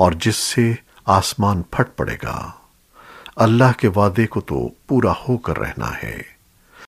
اور جس سے آسمان پھٹ پڑے گا۔ اللہ کے وعدے کو تو پورا ہو کر رہنا ہے۔